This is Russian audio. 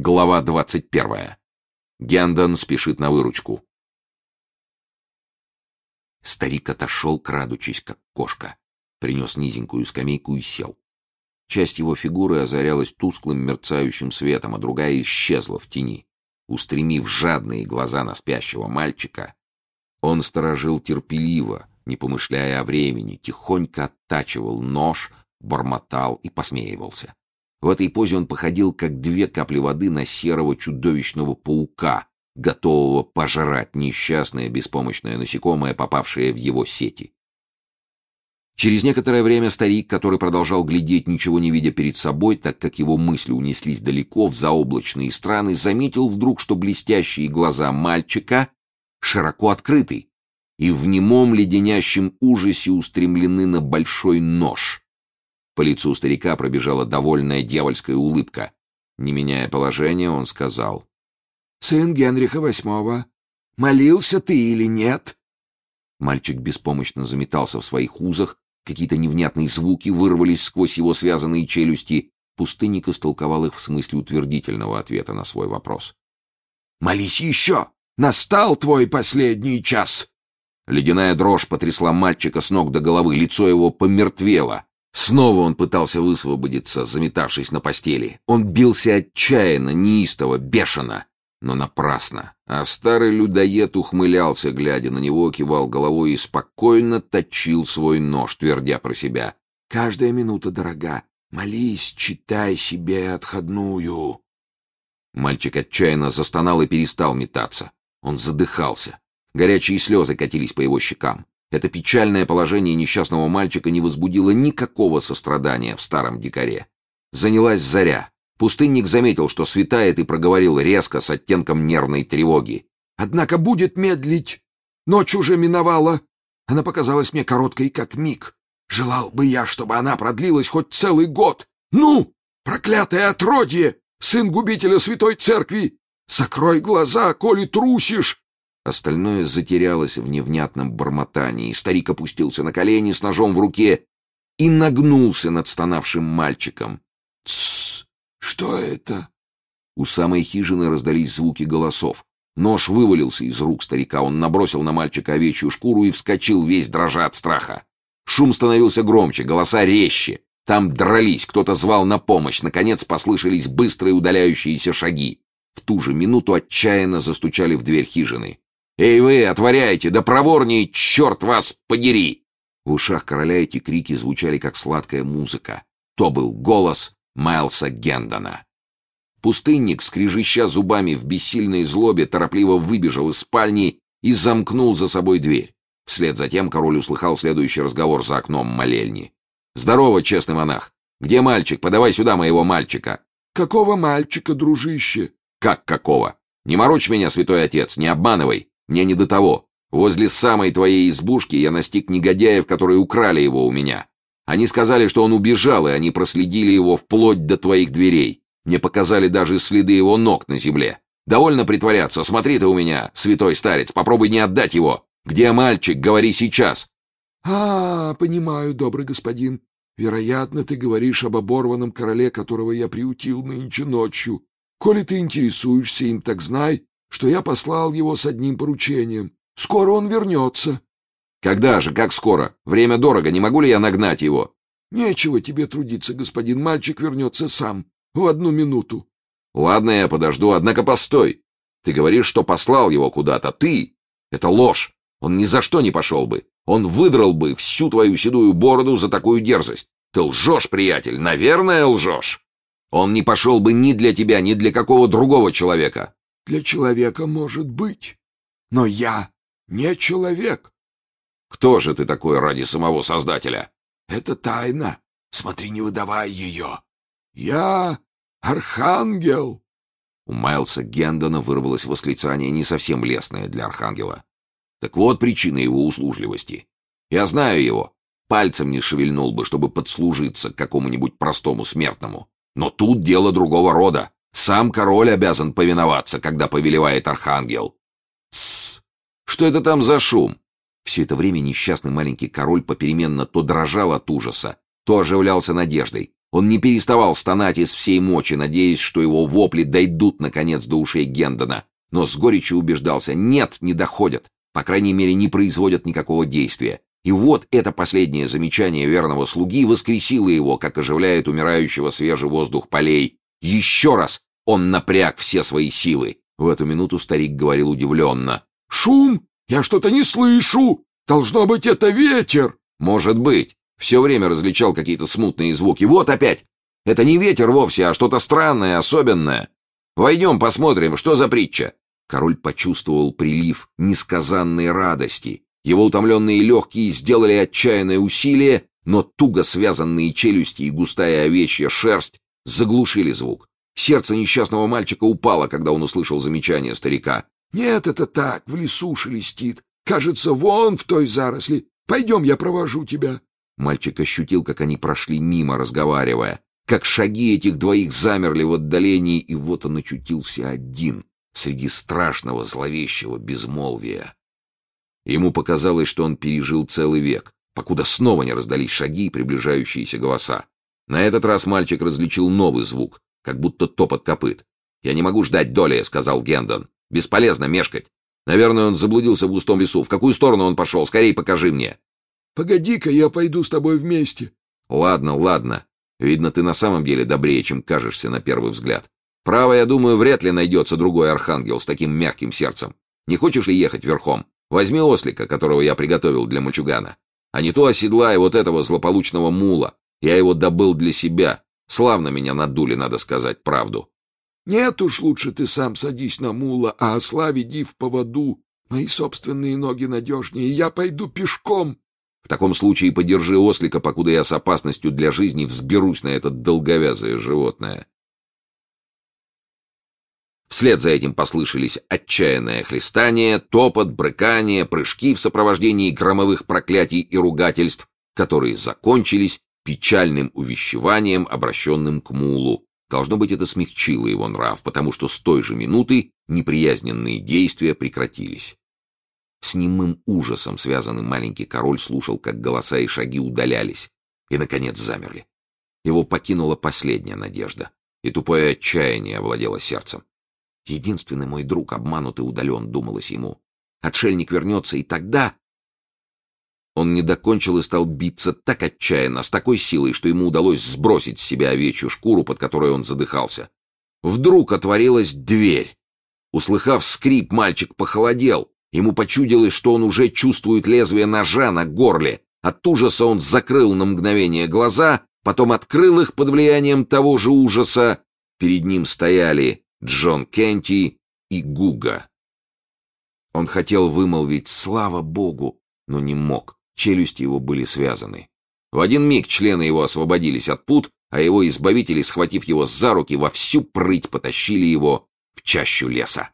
Глава 21. Гендон спешит на выручку. Старик отошел, крадучись, как кошка. Принес низенькую скамейку и сел. Часть его фигуры озарялась тусклым мерцающим светом, а другая исчезла в тени. Устремив жадные глаза на спящего мальчика, он сторожил терпеливо, не помышляя о времени, тихонько оттачивал нож, бормотал и посмеивался. В этой позе он походил, как две капли воды на серого чудовищного паука, готового пожрать несчастное беспомощное насекомое, попавшее в его сети. Через некоторое время старик, который продолжал глядеть, ничего не видя перед собой, так как его мысли унеслись далеко в заоблачные страны, заметил вдруг, что блестящие глаза мальчика широко открыты и в немом леденящем ужасе устремлены на большой нож, по лицу старика пробежала довольная дьявольская улыбка. Не меняя положения, он сказал. «Сын Генриха VIII, молился ты или нет?» Мальчик беспомощно заметался в своих узах, какие-то невнятные звуки вырвались сквозь его связанные челюсти. Пустынник истолковал их в смысле утвердительного ответа на свой вопрос. «Молись еще! Настал твой последний час!» Ледяная дрожь потрясла мальчика с ног до головы, лицо его помертвело. Снова он пытался высвободиться, заметавшись на постели. Он бился отчаянно, неистово, бешено, но напрасно. А старый людоед ухмылялся, глядя на него, кивал головой и спокойно точил свой нож, твердя про себя. «Каждая минута дорога. Молись, читай себе отходную». Мальчик отчаянно застонал и перестал метаться. Он задыхался. Горячие слезы катились по его щекам. Это печальное положение несчастного мальчика не возбудило никакого сострадания в старом дикаре. Занялась заря. Пустынник заметил, что светает, и проговорил резко, с оттенком нервной тревоги. «Однако будет медлить. Ночь уже миновала. Она показалась мне короткой, как миг. Желал бы я, чтобы она продлилась хоть целый год. Ну, проклятое отродье, сын губителя святой церкви! Закрой глаза, коли трусишь, Остальное затерялось в невнятном бормотании. Старик опустился на колени с ножом в руке и нагнулся над стонавшим мальчиком. «Тссс! Что это?» У самой хижины раздались звуки голосов. Нож вывалился из рук старика, он набросил на мальчика овечью шкуру и вскочил весь дрожа от страха. Шум становился громче, голоса резче. Там дрались, кто-то звал на помощь. Наконец послышались быстрые удаляющиеся шаги. В ту же минуту отчаянно застучали в дверь хижины. «Эй вы, отворяйте! Да проворнее, черт вас подери!» В ушах короля эти крики звучали, как сладкая музыка. То был голос Майлса Гендона. Пустынник, скрежеща зубами в бессильной злобе, торопливо выбежал из спальни и замкнул за собой дверь. Вслед за тем король услыхал следующий разговор за окном молельни. «Здорово, честный монах! Где мальчик? Подавай сюда моего мальчика!» «Какого мальчика, дружище?» «Как какого? Не морочь меня, святой отец, не обманывай! Мне не до того. Возле самой твоей избушки я настиг негодяев, которые украли его у меня. Они сказали, что он убежал, и они проследили его вплоть до твоих дверей. Мне показали даже следы его ног на земле. Довольно притворяться. Смотри ты у меня, святой старец, попробуй не отдать его. Где мальчик? Говори сейчас. А, понимаю, добрый господин. Вероятно, ты говоришь об оборванном короле, которого я приутил нынче ночью. Коли ты интересуешься им, так знай, что я послал его с одним поручением. Скоро он вернется. Когда же, как скоро? Время дорого, не могу ли я нагнать его? Нечего тебе трудиться, господин мальчик вернется сам, в одну минуту. Ладно, я подожду, однако постой. Ты говоришь, что послал его куда-то. Ты! Это ложь. Он ни за что не пошел бы. Он выдрал бы всю твою седую бороду за такую дерзость. Ты лжешь, приятель, наверное, лжешь. Он не пошел бы ни для тебя, ни для какого другого человека. Для человека может быть. Но я не человек. Кто же ты такой ради самого Создателя? Это тайна. Смотри, не выдавай ее. Я архангел. У Майлса Гендона вырвалось восклицание, не совсем лестное для архангела. Так вот причина его услужливости. Я знаю его. Пальцем не шевельнул бы, чтобы подслужиться к какому-нибудь простому смертному. Но тут дело другого рода. Сам король обязан повиноваться, когда повелевает архангел. Тссс! Что это там за шум? Все это время несчастный маленький король попеременно то дрожал от ужаса, то оживлялся надеждой. Он не переставал стонать из всей мочи, надеясь, что его вопли дойдут, наконец, до ушей Гендона. Но с горечью убеждался, нет, не доходят. По крайней мере, не производят никакого действия. И вот это последнее замечание верного слуги воскресило его, как оживляет умирающего свежий воздух полей. Еще раз он напряг все свои силы. В эту минуту старик говорил удивленно. «Шум! Я что-то не слышу! Должно быть, это ветер!» «Может быть. Все время различал какие-то смутные звуки. Вот опять! Это не ветер вовсе, а что-то странное, особенное. Войдем, посмотрим, что за притча». Король почувствовал прилив несказанной радости. Его утомленные легкие сделали отчаянное усилие, но туго связанные челюсти и густая овечья шерсть заглушили звук. Сердце несчастного мальчика упало, когда он услышал замечание старика. «Нет, это так, в лесу шелестит. Кажется, вон в той заросли. Пойдем, я провожу тебя». Мальчик ощутил, как они прошли мимо, разговаривая, как шаги этих двоих замерли в отдалении, и вот он очутился один среди страшного зловещего безмолвия. Ему показалось, что он пережил целый век, покуда снова не раздались шаги и приближающиеся голоса. На этот раз мальчик различил новый звук, как будто топот копыт. «Я не могу ждать доли», — сказал Гендон. «Бесполезно мешкать. Наверное, он заблудился в густом лесу. В какую сторону он пошел? Скорей покажи мне». «Погоди-ка, я пойду с тобой вместе». «Ладно, ладно. Видно, ты на самом деле добрее, чем кажешься на первый взгляд. Право, я думаю, вряд ли найдется другой архангел с таким мягким сердцем. Не хочешь ли ехать верхом? Возьми ослика, которого я приготовил для мальчугана. А не то оседлай вот этого злополучного мула. Я его добыл для себя. Славно меня надули, надо сказать правду. Нет уж, лучше ты сам садись на мула, а осла веди в поводу. Мои собственные ноги надежнее, я пойду пешком. В таком случае подержи ослика, покуда я с опасностью для жизни взберусь на это долговязое животное. Вслед за этим послышались отчаянное хлестание, топот, брыкание, прыжки в сопровождении громовых проклятий и ругательств, которые закончились печальным увещеванием, обращенным к Мулу. Должно быть, это смягчило его нрав, потому что с той же минуты неприязненные действия прекратились. С немым ужасом связанный маленький король слушал, как голоса и шаги удалялись, и, наконец, замерли. Его покинула последняя надежда, и тупое отчаяние овладело сердцем. Единственный мой друг обманут и удален, думалось ему. Отшельник вернется, и тогда... Он не докончил и стал биться так отчаянно, с такой силой, что ему удалось сбросить с себя овечью шкуру, под которой он задыхался. Вдруг отворилась дверь. Услыхав скрип, мальчик похолодел. Ему почудилось, что он уже чувствует лезвие ножа на горле. От ужаса он закрыл на мгновение глаза, потом открыл их под влиянием того же ужаса. Перед ним стояли Джон Кенти и Гуга. Он хотел вымолвить «Слава Богу!», но не мог челюсти его были связаны. В один миг члены его освободились от пут, а его избавители, схватив его за руки, во всю прыть потащили его в чащу леса.